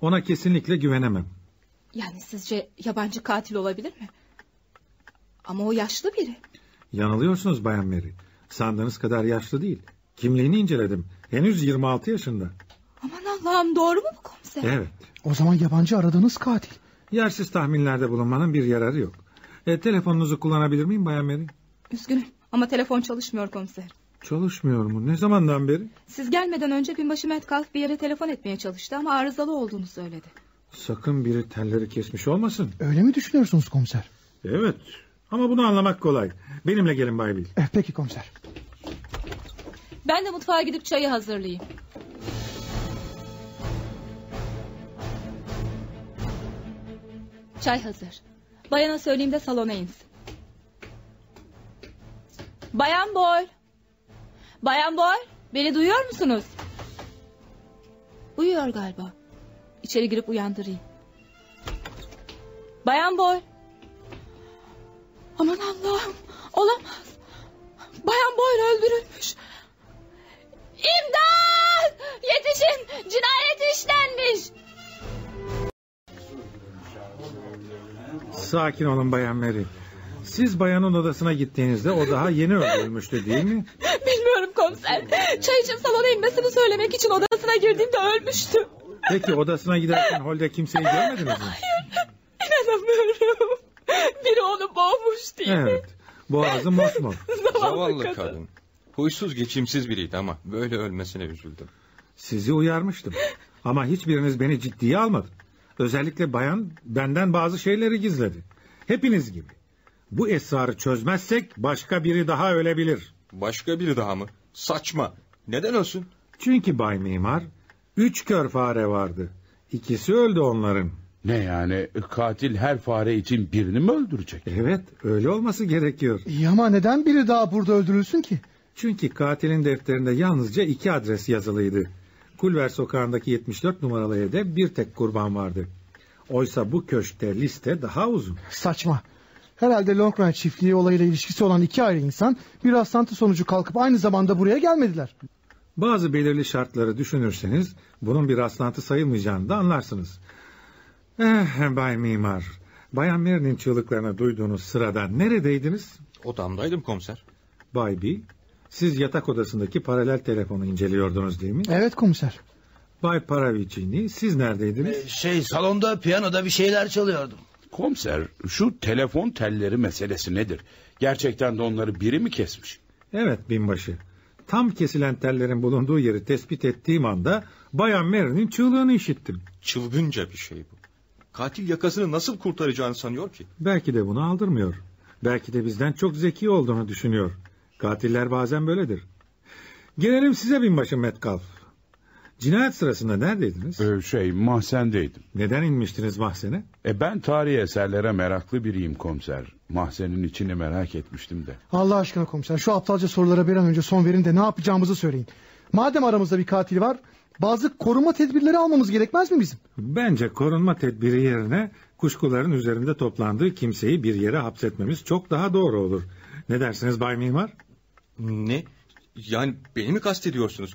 Ona kesinlikle güvenemem. Yani sizce yabancı katil olabilir mi? Ama o yaşlı biri. Yanılıyorsunuz Bayan Mary. Sandığınız kadar yaşlı değil. Kimliğini inceledim. Henüz 26 yaşında. Aman Allah'ım doğru mu bu komiser? Evet. O zaman yabancı aradığınız katil. Yersiz tahminlerde bulunmanın bir yararı yok. E, telefonunuzu kullanabilir miyim Bayan Mary? Üzgünüm ama telefon çalışmıyor komiser. Çalışmıyor mu? Ne zamandan beri? Siz gelmeden önce binbaşı Metcalf bir yere telefon etmeye çalıştı ama arızalı olduğunu söyledi. Sakın biri telleri kesmiş olmasın. Öyle mi düşünüyorsunuz komiser? Evet. Ama bunu anlamak kolay. Benimle gelin Bay Bill. Eh, peki komiser. Ben de mutfağa gidip çayı hazırlayayım. Çay hazır. Bayana söyleyeyim de salona insin. Bayan Boy. Bayan Boy, beni duyuyor musunuz? Uyuyor galiba. İçeri girip uyandırayım. Bayan Boy. Aman Allah'ım, olamaz. Bayan Boy öldürülmüş. İmdat! Yetişin! Cinayet işlenmiş! Sakin olun Bayan Mary. Siz bayanın odasına gittiğinizde o daha yeni öldürülmüştü değil mi? Bilmiyorum komiser. Çay için salona inmesini söylemek için odasına girdiğimde ölmüştü. Peki odasına giderken holde kimseyi görmediniz mi? İnanamıyorum. Biri onu boğmuş değil mi? Evet. Boğazı mosmor. Zavallı kadın. kadın. Huysuz geçimsiz biriydi ama böyle ölmesine üzüldüm. Sizi uyarmıştım. Ama hiçbiriniz beni ciddiye almadı. Özellikle bayan benden bazı şeyleri gizledi. Hepiniz gibi. Bu esrarı çözmezsek başka biri daha ölebilir. Başka biri daha mı? Saçma. Neden ölsün? Çünkü Bay Mimar üç kör fare vardı. İkisi öldü onların. Ne yani katil her fare için birini mi öldürecek? Evet öyle olması gerekiyor. İyi ama neden biri daha burada öldürülsün ki? Çünkü katilin defterinde yalnızca iki adres yazılıydı. Kulver sokağındaki 74 numaralı evde bir tek kurban vardı. Oysa bu köşkte liste daha uzun. Saçma. Herhalde Long Ranch çiftliği olayıyla ilişkisi olan iki ayrı insan bir rastlantı sonucu kalkıp aynı zamanda buraya gelmediler. Bazı belirli şartları düşünürseniz bunun bir rastlantı sayılmayacağını da anlarsınız. Eh Bay Mimar, Bayan Mary'nin çığlıklarını duyduğunuz sırada neredeydiniz? Odamdaydım komiser. Bay B, siz yatak odasındaki paralel telefonu inceliyordunuz değil mi? Evet komiser. Bay Paravicini, siz neredeydiniz? Şey salonda piyanoda bir şeyler çalıyordum. Komiser şu telefon telleri meselesi nedir? Gerçekten de onları biri mi kesmiş? Evet binbaşı. Tam kesilen tellerin bulunduğu yeri tespit ettiğim anda Bayan Mary'nin çığlığını işittim. Çılgınca bir şey bu. Katil yakasını nasıl kurtaracağını sanıyor ki? Belki de bunu aldırmıyor. Belki de bizden çok zeki olduğunu düşünüyor. Katiller bazen böyledir. Gelelim size binbaşı Metcalf. Cinayet sırasında neredeydiniz? Ee, şey mahzendeydim. Neden inmiştiniz mahzene? E ben tarihi eserlere meraklı biriyim komiser. Mahzenin içini merak etmiştim de. Allah aşkına komiser şu aptalca sorulara bir an önce son verin de ne yapacağımızı söyleyin. Madem aramızda bir katil var bazı koruma tedbirleri almamız gerekmez mi bizim? Bence korunma tedbiri yerine kuşkuların üzerinde toplandığı kimseyi bir yere hapsetmemiz çok daha doğru olur. Ne dersiniz Bay Mimar? Ne? Yani beni mi kastediyorsunuz?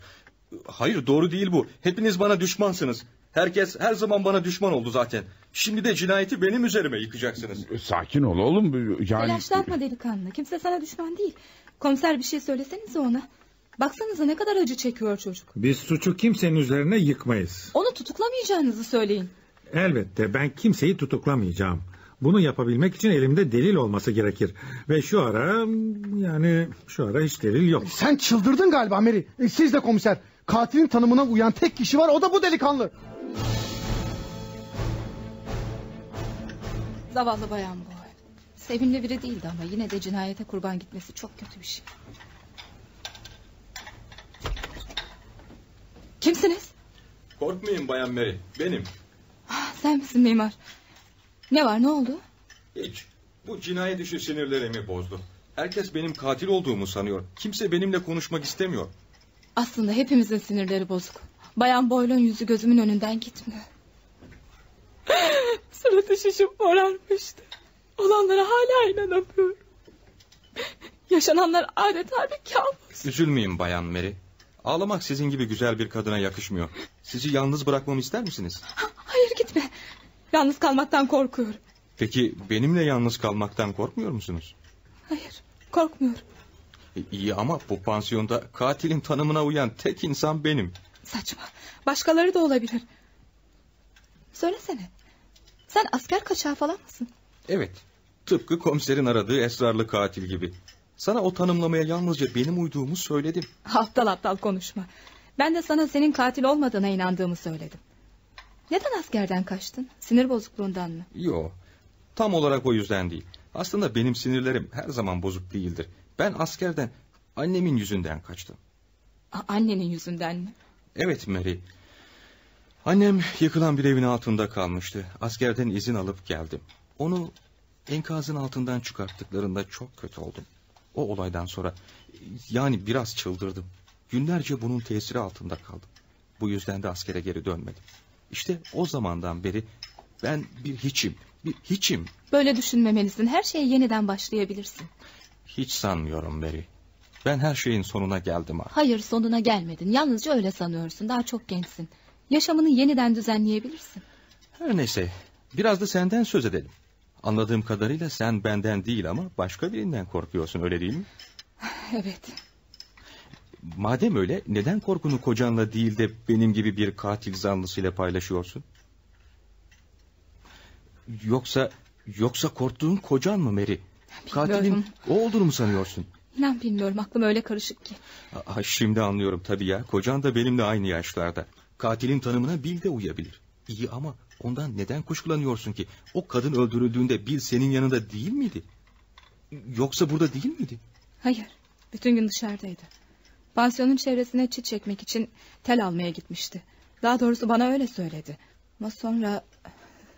Hayır doğru değil bu. Hepiniz bana düşmansınız. Herkes her zaman bana düşman oldu zaten. Şimdi de cinayeti benim üzerime yıkacaksınız. E, Sakin ol oğlum. Yani... Telaşlanma delikanlı. Kimse sana düşman değil. Komiser bir şey söylesenize ona. Baksanıza ne kadar acı çekiyor çocuk. Biz suçu kimsenin üzerine yıkmayız. Onu tutuklamayacağınızı söyleyin. Elbette ben kimseyi tutuklamayacağım. Bunu yapabilmek için elimde delil olması gerekir. Ve şu ara yani şu ara hiç delil yok. Sen çıldırdın galiba Mary. E, siz de komiser. Katilin tanımına uyan tek kişi var o da bu delikanlı. Zavallı bayan boy. Sevimli biri değildi ama yine de cinayete kurban gitmesi çok kötü bir şey. Kimsiniz? Korkmayın Bayan Mary. Benim. Ah, sen misin mimar? Ne var ne oldu? Hiç. Bu cinayet işi sinirlerimi bozdu. Herkes benim katil olduğumu sanıyor. Kimse benimle konuşmak istemiyor. Aslında hepimizin sinirleri bozuk. Bayan Boylon yüzü gözümün önünden gitmiyor. Suratı şişip morarmıştı. Olanlara hala inanamıyorum. Yaşananlar adeta bir kabus. Üzülmeyin Bayan Mary. Ağlamak sizin gibi güzel bir kadına yakışmıyor. Sizi yalnız bırakmamı ister misiniz? Hayır gitme. Yalnız kalmaktan korkuyorum. Peki benimle yalnız kalmaktan korkmuyor musunuz? Hayır korkmuyorum. E, İyi ama bu pansiyonda katilin tanımına uyan tek insan benim. Saçma. Başkaları da olabilir. Söylesene. Sen asker kaçağı falan mısın? Evet. Tıpkı komiserin aradığı esrarlı katil gibi. Sana o tanımlamaya yalnızca benim uyduğumu söyledim. Aptal aptal konuşma. Ben de sana senin katil olmadığına inandığımı söyledim. Neden askerden kaçtın? Sinir bozukluğundan mı? Yo. Tam olarak o yüzden değil. Aslında benim sinirlerim her zaman bozuk değildir. Ben askerden annemin yüzünden kaçtım. A- annenin yüzünden mi? Evet Mary. Annem yıkılan bir evin altında kalmıştı. Askerden izin alıp geldim. Onu enkazın altından çıkarttıklarında çok kötü oldum. O olaydan sonra yani biraz çıldırdım. Günlerce bunun tesiri altında kaldım. Bu yüzden de askere geri dönmedim. İşte o zamandan beri ben bir hiçim. Bir hiçim. Böyle düşünmemelisin. Her şeye yeniden başlayabilirsin. Hiç sanmıyorum Mary. Ben her şeyin sonuna geldim artık. Hayır sonuna gelmedin. Yalnızca öyle sanıyorsun. Daha çok gençsin. Yaşamını yeniden düzenleyebilirsin. Her neyse. Biraz da senden söz edelim. Anladığım kadarıyla sen benden değil ama başka birinden korkuyorsun öyle değil mi? Evet. Madem öyle neden korkunu kocanla değil de benim gibi bir katil zanlısıyla paylaşıyorsun? Yoksa yoksa korktuğun kocan mı Mary? Katilin o olduğunu mu sanıyorsun? İnan bilmiyorum aklım öyle karışık ki. Aa, şimdi anlıyorum tabii ya. Kocan da benimle aynı yaşlarda. Katilin tanımına Bil de uyabilir. İyi ama ondan neden kuşkulanıyorsun ki? O kadın öldürüldüğünde Bil senin yanında değil miydi? Yoksa burada değil miydi? Hayır. Bütün gün dışarıdaydı. Pansiyonun çevresine çit çekmek için tel almaya gitmişti. Daha doğrusu bana öyle söyledi. Ama sonra...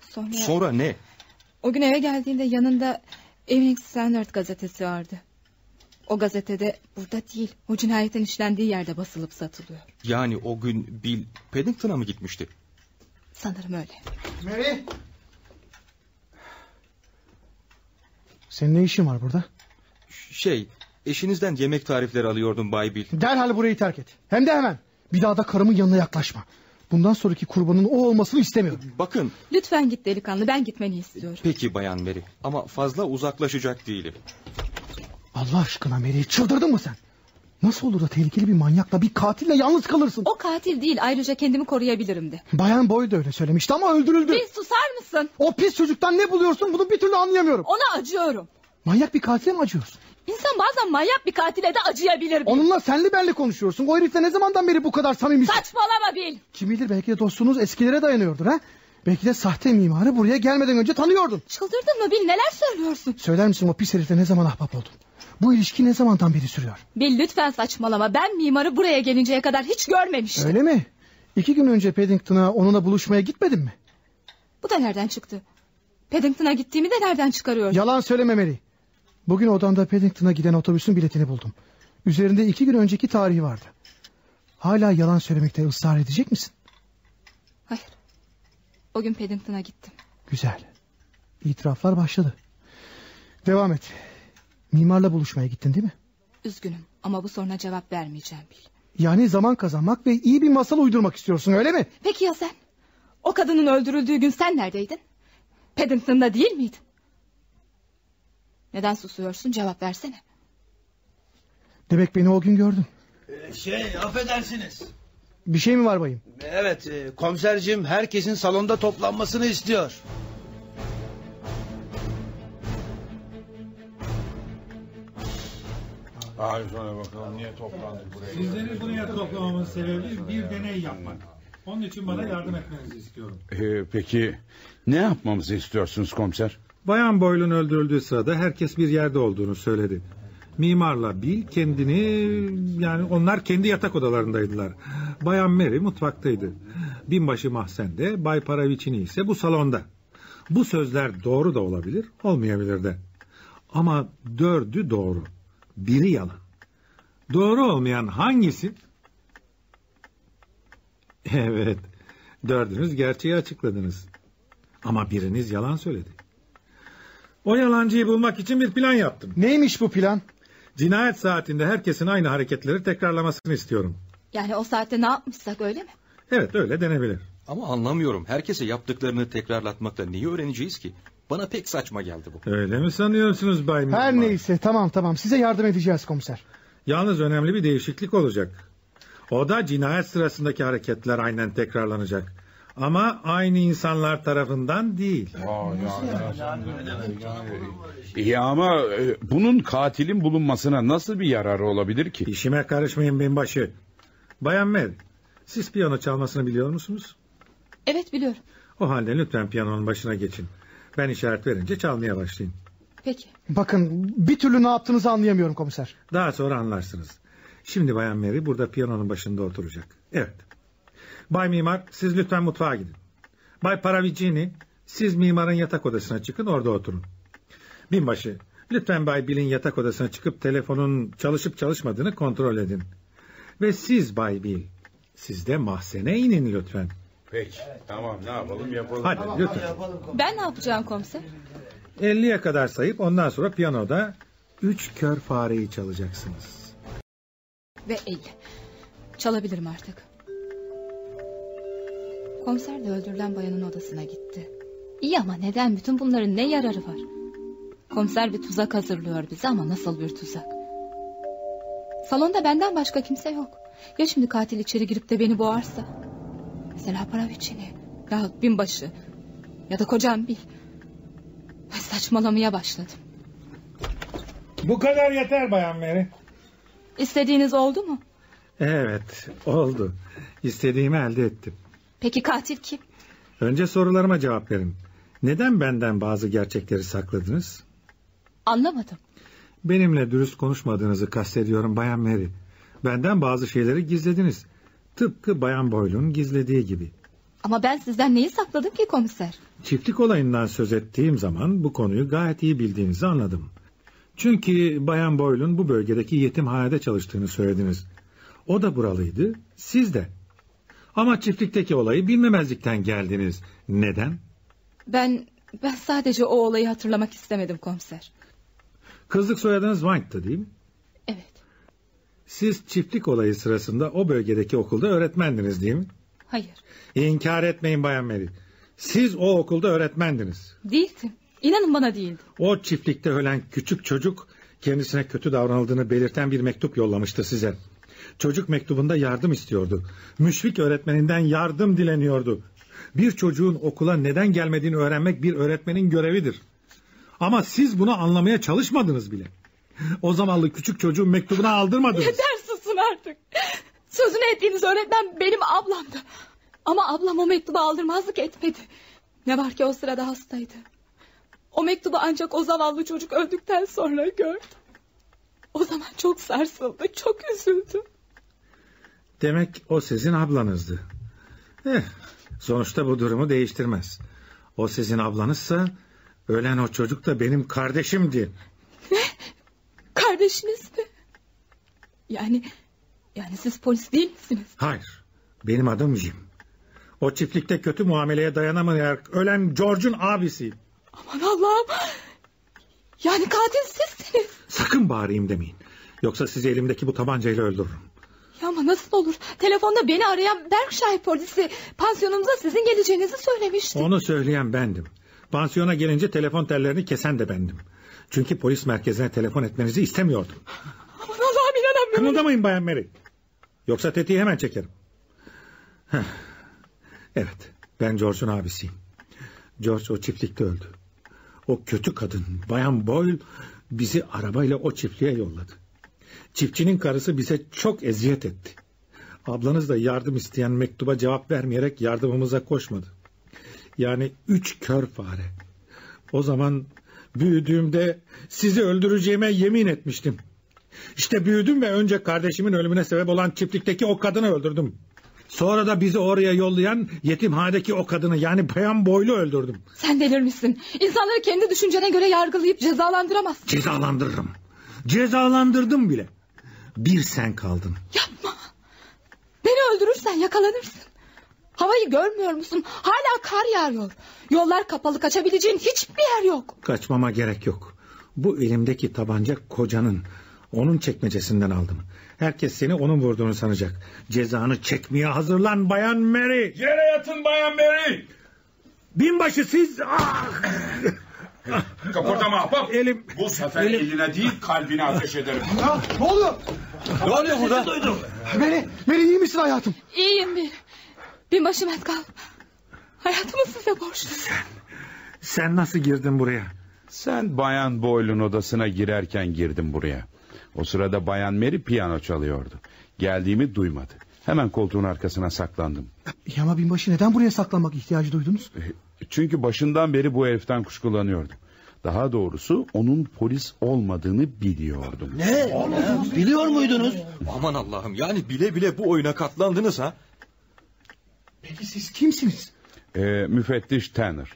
Sonra... Sonra ne? O gün eve geldiğinde yanında Evening Standard gazetesi vardı. O gazetede burada değil, o cinayetin işlendiği yerde basılıp satılıyor. Yani o gün Bill Paddington'a mı gitmişti? Sanırım öyle. Mary. Senin ne işin var burada? Şey, eşinizden yemek tarifleri alıyordum Bay Bill. Derhal burayı terk et. Hem de hemen. Bir daha da karımın yanına yaklaşma. Bundan sonraki kurbanın o olmasını istemiyorum. Bakın. Lütfen git delikanlı, ben gitmeni istiyorum. Peki Bayan Mary ama fazla uzaklaşacak değilim. Allah aşkına Mary çıldırdın mı sen? Nasıl olur da tehlikeli bir manyakla bir katille yalnız kalırsın? O katil değil, ayrıca kendimi koruyabilirim de. Bayan Boy da öyle söylemişti ama öldürüldü. Bir susar mısın? O pis çocuktan ne buluyorsun bunu bir türlü anlayamıyorum. Ona acıyorum. Manyak bir katile mi acıyorsun? İnsan bazen manyak bir katile de acıyabilir. Onunla senli benli konuşuyorsun. O herifle ne zamandan beri bu kadar samimisin? Saçmalama Bil. Kim bilir belki de dostluğunuz eskilere dayanıyordur ha? Belki de sahte mimarı buraya gelmeden önce tanıyordun. Çıldırdın mı Bil neler söylüyorsun? Söyler misin o pis herifle ne zaman ahbap oldun? Bu ilişki ne zamandan beri sürüyor? Bil lütfen saçmalama. Ben mimarı buraya gelinceye kadar hiç görmemiştim. Öyle mi? İki gün önce Paddington'a onunla buluşmaya gitmedin mi? Bu da nereden çıktı? Paddington'a gittiğimi de nereden çıkarıyorsun? Yalan söyleme Mary. Bugün odamda Paddington'a giden otobüsün biletini buldum. Üzerinde iki gün önceki tarihi vardı. Hala yalan söylemekte ısrar edecek misin? Hayır. O gün Paddington'a gittim. Güzel. İtiraflar başladı. Devam et. Mimarla buluşmaya gittin değil mi? Üzgünüm ama bu soruna cevap vermeyeceğim Bil. Yani zaman kazanmak ve iyi bir masal uydurmak istiyorsun öyle mi? Peki ya sen? O kadının öldürüldüğü gün sen neredeydin? Paddington'da değil miydin? Neden susuyorsun cevap versene. Demek beni o gün gördün. Şey affedersiniz. Bir şey mi var bayım? Evet e, komisercim herkesin salonda toplanmasını istiyor. Ay şöyle bakalım niye toplandık buraya? Sizleri buraya toplamamın sebebi bir deney yapmak. Onun için bana yardım etmenizi istiyorum. Ee, peki ne yapmamızı istiyorsunuz komiser? Bayan Boyle'un öldürüldüğü sırada herkes bir yerde olduğunu söyledi. Mimarla Bill kendini yani onlar kendi yatak odalarındaydılar. Bayan Mary mutfaktaydı. Binbaşı mahzende, Bay Paravicini ise bu salonda. Bu sözler doğru da olabilir, olmayabilir de. Ama dördü doğru. Biri yalan. Doğru olmayan hangisi? Evet. Dördünüz gerçeği açıkladınız. Ama biriniz yalan söyledi. O yalancıyı bulmak için bir plan yaptım. Neymiş bu plan? Cinayet saatinde herkesin aynı hareketleri tekrarlamasını istiyorum. Yani o saatte ne yapmışsak öyle mi? Evet öyle denebilir. Ama anlamıyorum. Herkese yaptıklarını tekrarlatmakta neyi öğreneceğiz ki? Bana pek saçma geldi bu. Öyle mi sanıyorsunuz Bay Mimar? Her neyse tamam tamam size yardım edeceğiz komiser. Yalnız önemli bir değişiklik olacak. O da cinayet sırasındaki hareketler aynen tekrarlanacak. Ama aynı insanlar tarafından değil. İyi ama e, bunun katilin bulunmasına nasıl bir yararı olabilir ki? İşime karışmayın binbaşı. Bayan Mary, siz piyano çalmasını biliyor musunuz? Evet biliyorum. O halde lütfen piyanonun başına geçin. Ben işaret verince çalmaya başlayın. Peki. Bakın bir türlü ne yaptığınızı anlayamıyorum komiser. Daha sonra anlarsınız. Şimdi Bayan Mary burada piyanonun başında oturacak. Evet. Bay Mimar siz lütfen mutfağa gidin. Bay Paravicini siz mimarın yatak odasına çıkın orada oturun. Binbaşı lütfen Bay Bill'in yatak odasına çıkıp telefonun çalışıp çalışmadığını kontrol edin. Ve siz Bay Bill siz de mahzene inin lütfen. Peki tamam ne yapalım yapalım. Hadi lütfen. Ben ne yapacağım komiser? 50'ye kadar sayıp ondan sonra piyanoda üç kör fareyi çalacaksınız. Ve 50. Çalabilirim artık. Komiser de öldürülen bayanın odasına gitti. İyi ama neden bütün bunların ne yararı var? Komiser bir tuzak hazırlıyor bize ama nasıl bir tuzak? Salonda benden başka kimse yok. Ya şimdi katil içeri girip de beni boğarsa? Mesela Paravicini yahut binbaşı ya da kocam Bil. Ay, Saçmalamaya başladım. Bu kadar yeter Bayan Mary. İstediğiniz oldu mu? Evet oldu. İstediğimi elde ettim. Peki katil kim? Önce sorularıma cevap verin. Neden benden bazı gerçekleri sakladınız? Anlamadım. Benimle dürüst konuşmadığınızı kastediyorum Bayan Mary. Benden bazı şeyleri gizlediniz. Tıpkı Bayan Boyle'un gizlediği gibi. Ama ben sizden neyi sakladım ki komiser? Çiftlik olayından söz ettiğim zaman bu konuyu gayet iyi bildiğinizi anladım. Çünkü Bayan Boyle'un bu bölgedeki yetimhanede çalıştığını söylediniz. O da buralıydı, siz de. Ama çiftlikteki olayı bilmemezlikten geldiniz. Neden? Ben ben sadece o olayı hatırlamak istemedim komiser. Kızlık soyadınız White'tı değil mi? Siz çiftlik olayı sırasında o bölgedeki okulda öğretmendiniz değil mi? Hayır. İnkar etmeyin Bayan Mary. Siz o okulda öğretmendiniz. Değildim. İnanın bana değildim. O çiftlikte ölen küçük çocuk kendisine kötü davranıldığını belirten bir mektup yollamıştı size. Çocuk mektubunda yardım istiyordu. Müşfik öğretmeninden yardım dileniyordu. Bir çocuğun okula neden gelmediğini öğrenmek bir öğretmenin görevidir. Ama siz bunu anlamaya çalışmadınız bile. O zamanlı küçük çocuğun mektubunu aldırmadınız. Yeter susun artık. Sözünü ettiğiniz öğretmen benim ablamdı. Ama ablam o mektubu aldırmazlık etmedi. Ne var ki o sırada hastaydı. O mektubu ancak o zavallı çocuk öldükten sonra gördüm. O zaman çok sarsıldı, çok üzüldü. Demek o sizin ablanızdı. Eh, sonuçta bu durumu değiştirmez. O sizin ablanızsa ölen o çocuk da benim kardeşimdi. Kardeşiniz mi? Yani yani siz polis değil misiniz? Hayır. Benim adım Jim. O çiftlikte kötü muameleye dayanamayarak ölen George'un abisiyim. Aman Allah'ım. Yani katil sizsiniz. Sakın bağırayım demeyin. Yoksa sizi elimdeki bu tabancayla öldürürüm. Ya ama nasıl olur? Telefonda beni arayan Berkshire polisi pansiyonumuza sizin geleceğinizi söylemişti. Onu söyleyen bendim. Pansiyona gelince telefon tellerini kesen de bendim. Çünkü polis merkezine telefon etmenizi istemiyordum. Aman Allah'ım inanamıyorum. Kımıldamayın Bayan Mary. Yoksa tetiği hemen çekerim. Heh. Evet ben George'un abisiyim. George o çiftlikte öldü. O kötü kadın Bayan Boyle bizi arabayla o çiftliğe yolladı. Çiftçinin karısı bize çok eziyet etti. Ablanız da yardım isteyen mektuba cevap vermeyerek yardımımıza koşmadı. Yani üç kör fare. O zaman büyüdüğümde sizi öldüreceğime yemin etmiştim. İşte büyüdüm ve önce kardeşimin ölümüne sebep olan çiftlikteki o kadını öldürdüm. Sonra da bizi oraya yollayan yetimhanedeki o kadını yani Bayan Boylu öldürdüm. Sen delirmişsin. İnsanları kendi düşüncene göre yargılayıp cezalandıramazsın. Cezalandırırım. Cezalandırdım bile. Bir sen kaldın. Yapma. Beni öldürürsen yakalanırsın. Havayı görmüyor musun? Hala kar yağıyor. Yollar kapalı kaçabileceğin hiçbir yer yok. Kaçmama gerek yok. Bu elimdeki tabanca kocanın. Onun çekmecesinden aldım. Herkes seni onun vurduğunu sanacak. Cezanı çekmeye hazırlan Bayan Mary. Yere yatın Bayan Mary. Binbaşı siz... Ah! Kıpırdama ahbap. Elim... Bu sefer Elim- eline değil kalbine ateş ederim. Ya, ne oluyor? Ne oluyor burada? Mary, Mary iyi misin hayatım? İyiyim bir. Binbaşı Metcalf. Hayatımı size borçluyum. Sen nasıl girdin buraya? Sen Bayan Boyle'un odasına girerken girdim buraya. O sırada Bayan Mary piyano çalıyordu. Geldiğimi duymadı. Hemen koltuğun arkasına saklandım. Ya ama binbaşı neden buraya saklanmak ihtiyacı duydunuz? Çünkü başından beri bu heriften kuşkulanıyordum. Daha doğrusu onun polis olmadığını biliyordum. Ne? Biliyor muydunuz? Aman Allah'ım yani bile bile bu oyuna katlandınız ha. Peki siz kimsiniz? Ee, müfettiş Tanner.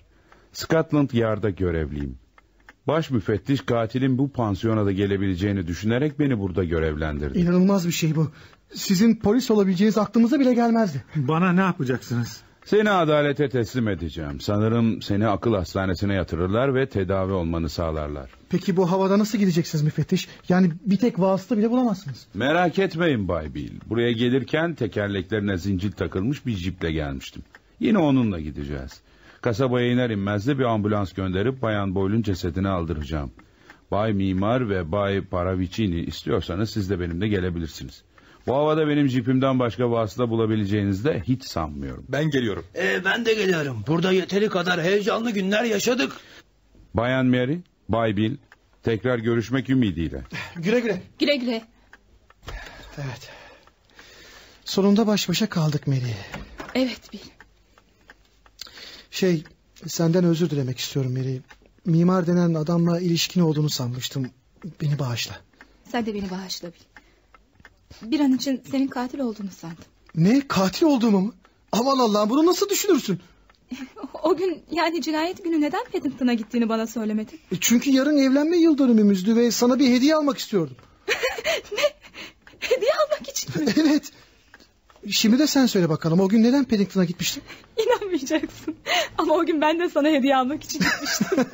Scotland Yard'a görevliyim. Baş müfettiş katilin bu pansiyona da gelebileceğini düşünerek beni burada görevlendirdi. İnanılmaz bir şey bu. Sizin polis olabileceğiniz aklımıza bile gelmezdi. Bana ne yapacaksınız? Seni adalete teslim edeceğim. Sanırım seni akıl hastanesine yatırırlar ve tedavi olmanı sağlarlar. Peki bu havada nasıl gideceksiniz müfettiş? Yani bir tek vasıta bile bulamazsınız. Merak etmeyin Bay Bill. Buraya gelirken tekerleklerine zincir takılmış bir jiple gelmiştim. Yine onunla gideceğiz. Kasabaya iner inmez de bir ambulans gönderip Bayan Boyle'un cesedini aldıracağım. Bay Mimar ve Bay Paravicini istiyorsanız siz de benimle gelebilirsiniz. Bu havada benim jipimden başka vasıta bulabileceğinizi de hiç sanmıyorum. Ben geliyorum. Ee, ben de geliyorum. Burada yeteri kadar heyecanlı günler yaşadık. Bayan Mary, Bay Bill, tekrar görüşmek ümidiyle. Güle güle. Güle güle. Evet. Sonunda baş başa kaldık Mary. Evet Bill. Şey senden özür dilemek istiyorum Mary. Mimar denen adamla ilişkin olduğunu sanmıştım. Beni bağışla. Sen de beni bağışla Bill. Bir an için senin katil olduğunu sandım. Ne katil olduğumu mu? Aman Allah'ım bunu nasıl düşünürsün? O gün yani cinayet günü neden Paddington'a gittiğini bana söylemedin. E, Çünkü yarın evlenme yıl dönümümüzdü ve sana bir hediye almak istiyordum. Hediye almak için mi? evet. Şimdi de sen söyle bakalım o gün neden Paddington'a gitmiştin? İnanmayacaksın. Ama o gün ben de sana hediye almak için gitmiştim.